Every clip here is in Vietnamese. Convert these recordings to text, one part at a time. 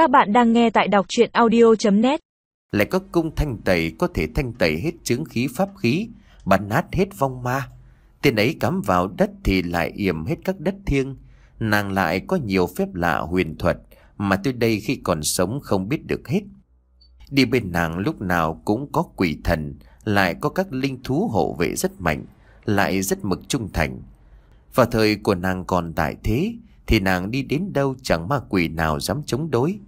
Các bạn đang nghe tại đọc chuyện audio.net Lại có cung thanh tẩy có thể thanh tẩy hết chứng khí pháp khí, bắn nát hết vong ma. Tên ấy cắm vào đất thì lại yểm hết các đất thiêng. Nàng lại có nhiều phép lạ huyền thuật mà tôi đây khi còn sống không biết được hết. Đi bên nàng lúc nào cũng có quỷ thần, lại có các linh thú hộ vệ rất mạnh, lại rất mực trung thành. Vào thời của nàng còn tại thế, thì nàng đi đến đâu chẳng ma quỷ nào dám chống đối.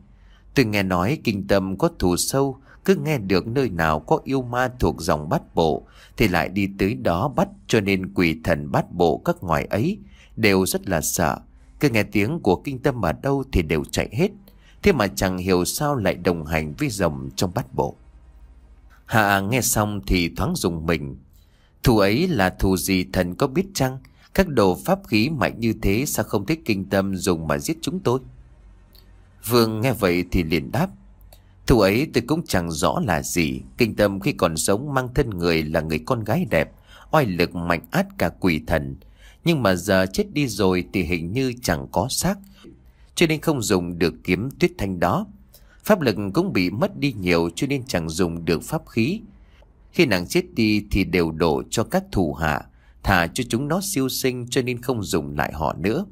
Tôi nghe nói kinh tâm có thù sâu, cứ nghe được nơi nào có yêu ma thuộc dòng bát bộ, thì lại đi tới đó bắt cho nên quỷ thần bát bộ các ngoài ấy đều rất là sợ. Cứ nghe tiếng của kinh tâm ở đâu thì đều chạy hết. Thế mà chẳng hiểu sao lại đồng hành với rồng trong bát bộ. Hạ nghe xong thì thoáng dùng mình. Thù ấy là thù gì thần có biết chăng? Các đồ pháp khí mạnh như thế sao không thích kinh tâm dùng mà giết chúng tôi? Vương nghe vậy thì liền đáp. Thù ấy tôi cũng chẳng rõ là gì. Kinh tâm khi còn sống mang thân người là người con gái đẹp, oai lực mạnh át cả quỷ thần. Nhưng mà giờ chết đi rồi thì hình như chẳng có xác. Cho nên không dùng được kiếm tuyết thanh đó. Pháp lực cũng bị mất đi nhiều cho nên chẳng dùng được pháp khí. Khi nàng chết đi thì đều đổ cho các thủ hạ, thả cho chúng nó siêu sinh cho nên không dùng lại họ nữa.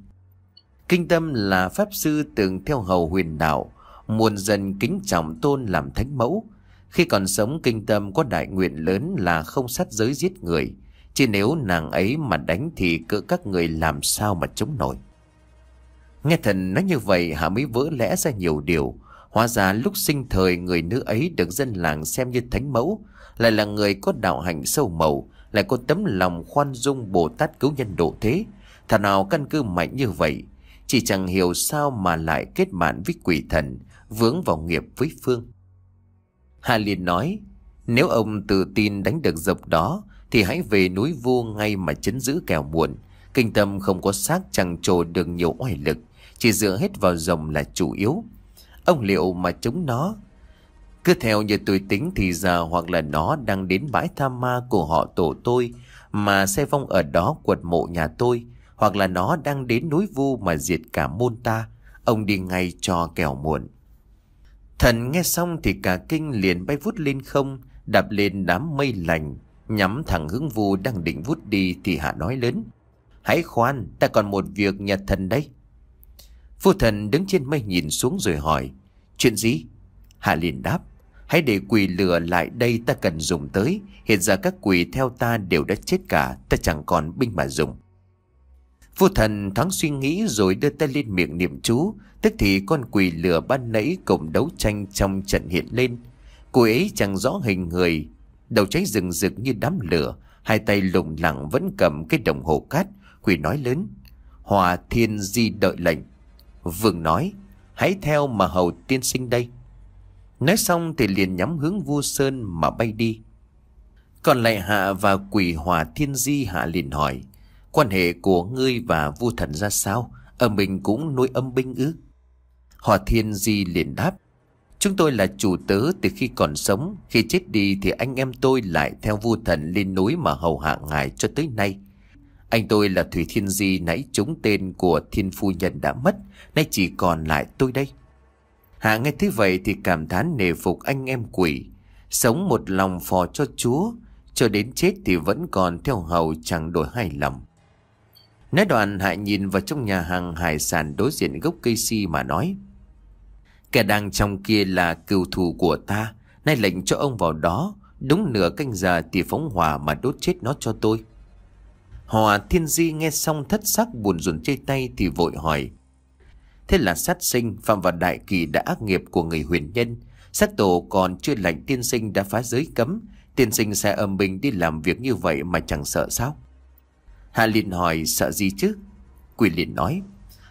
Kinh tâm là pháp sư từng theo hầu huyền đạo, muôn dân kính trọng tôn làm thánh mẫu. Khi còn sống kinh tâm có đại nguyện lớn là không sát giới giết người, chứ nếu nàng ấy mà đánh thì cỡ các người làm sao mà chống nổi. Nghe thần nói như vậy Hạ mới vỡ lẽ ra nhiều điều. Hóa ra lúc sinh thời người nữ ấy được dân làng xem như thánh mẫu, lại là người có đạo hạnh sâu màu, lại có tấm lòng khoan dung Bồ Tát cứu nhân độ thế. Thà nào căn cứ mạnh như vậy, chỉ chẳng hiểu sao mà lại kết bạn với quỷ thần, vướng vào nghiệp với Phương. Hà liền nói, nếu ông tự tin đánh được dọc đó, thì hãy về núi vu ngay mà chấn giữ kẻo muộn. Kinh tâm không có xác chẳng trồ được nhiều oai lực, chỉ dựa hết vào rồng là chủ yếu. Ông liệu mà chống nó cứ theo như tôi tính thì giờ hoặc là nó đang đến bãi tham ma của họ tổ tôi mà xe phong ở đó quật mộ nhà tôi hoặc là nó đang đến núi vu mà diệt cả môn ta. Ông đi ngay cho kẻo muộn. Thần nghe xong thì cả kinh liền bay vút lên không, đạp lên đám mây lành, nhắm thẳng hướng vu đang định vút đi thì hạ nói lớn. Hãy khoan, ta còn một việc nhà thần đấy. Phu thần đứng trên mây nhìn xuống rồi hỏi, chuyện gì? Hạ liền đáp, hãy để quỷ lửa lại đây ta cần dùng tới, hiện giờ các quỷ theo ta đều đã chết cả, ta chẳng còn binh mà dùng. Vô thần thoáng suy nghĩ rồi đưa tay lên miệng niệm chú, tức thì con quỷ lửa ban nãy cùng đấu tranh trong trận hiện lên. Cô ấy chẳng rõ hình người, đầu cháy rừng rực như đám lửa, hai tay lủng lẳng vẫn cầm cái đồng hồ cát, quỷ nói lớn. Hòa thiên di đợi lệnh. Vương nói, hãy theo mà hầu tiên sinh đây. Nói xong thì liền nhắm hướng vua Sơn mà bay đi. Còn lại Hạ và quỷ hòa thiên di Hạ liền hỏi, quan hệ của ngươi và vua thần ra sao? Ở mình cũng nuôi âm binh ư? Hòa thiên di liền đáp, chúng tôi là chủ tớ từ khi còn sống, khi chết đi thì anh em tôi lại theo vua thần lên núi mà hầu hạ ngài cho tới nay. Anh tôi là Thủy Thiên Di nãy trúng tên của thiên phu nhân đã mất, nay chỉ còn lại tôi đây. Hạ nghe thế vậy thì cảm thán nề phục anh em quỷ, sống một lòng phò cho Chúa, cho đến chết thì vẫn còn theo hầu chẳng đổi hài lòng. Nói đoạn Hải nhìn vào trong nhà hàng hải sản đối diện gốc cây si mà nói. Kẻ đang trong kia là cừu thù của ta, nay lệnh cho ông vào đó, đúng nửa canh giờ thì phóng hỏa mà đốt chết nó cho tôi. Hòa thiên di nghe xong thất sắc buồn rùn chê tay thì vội hỏi. Thế là sát sinh phạm vào đại kỳ đã ác nghiệp của người huyền nhân. Sát tổ còn chưa lành tiên sinh đã phá giới cấm. Tiên sinh sẽ âm bình đi làm việc như vậy mà chẳng sợ sao? Hạ liền hỏi, sợ gì chứ? Quỷ liền nói.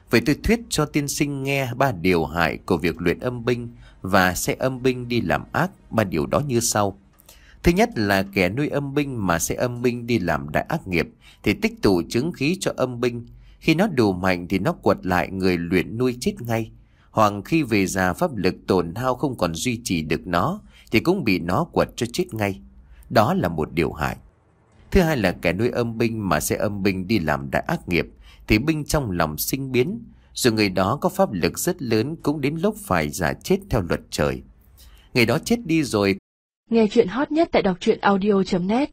Vậy tôi thuyết cho tiên sinh nghe ba điều hại của việc luyện âm binh và sẽ âm binh đi làm ác. Ba điều đó như sau. Thứ nhất là kẻ nuôi âm binh mà sẽ âm binh đi làm đại ác nghiệp thì tích tụ chứng khí cho âm binh. Khi nó đủ mạnh thì nó quật lại người luyện nuôi chết ngay. Hoặc khi về già, pháp lực tổn hao không còn duy trì được nó thì cũng bị nó quật cho chết ngay. Đó là một điều hại. Thứ hai là kẻ nuôi âm binh mà sẽ âm binh đi làm đại ác nghiệp, thì binh trong lòng sinh biến. Dù người đó có pháp lực rất lớn cũng đến lúc phải giả chết theo luật trời. Người đó chết đi rồi Nghe chuyện hot nhất tại đọc truyện audio.net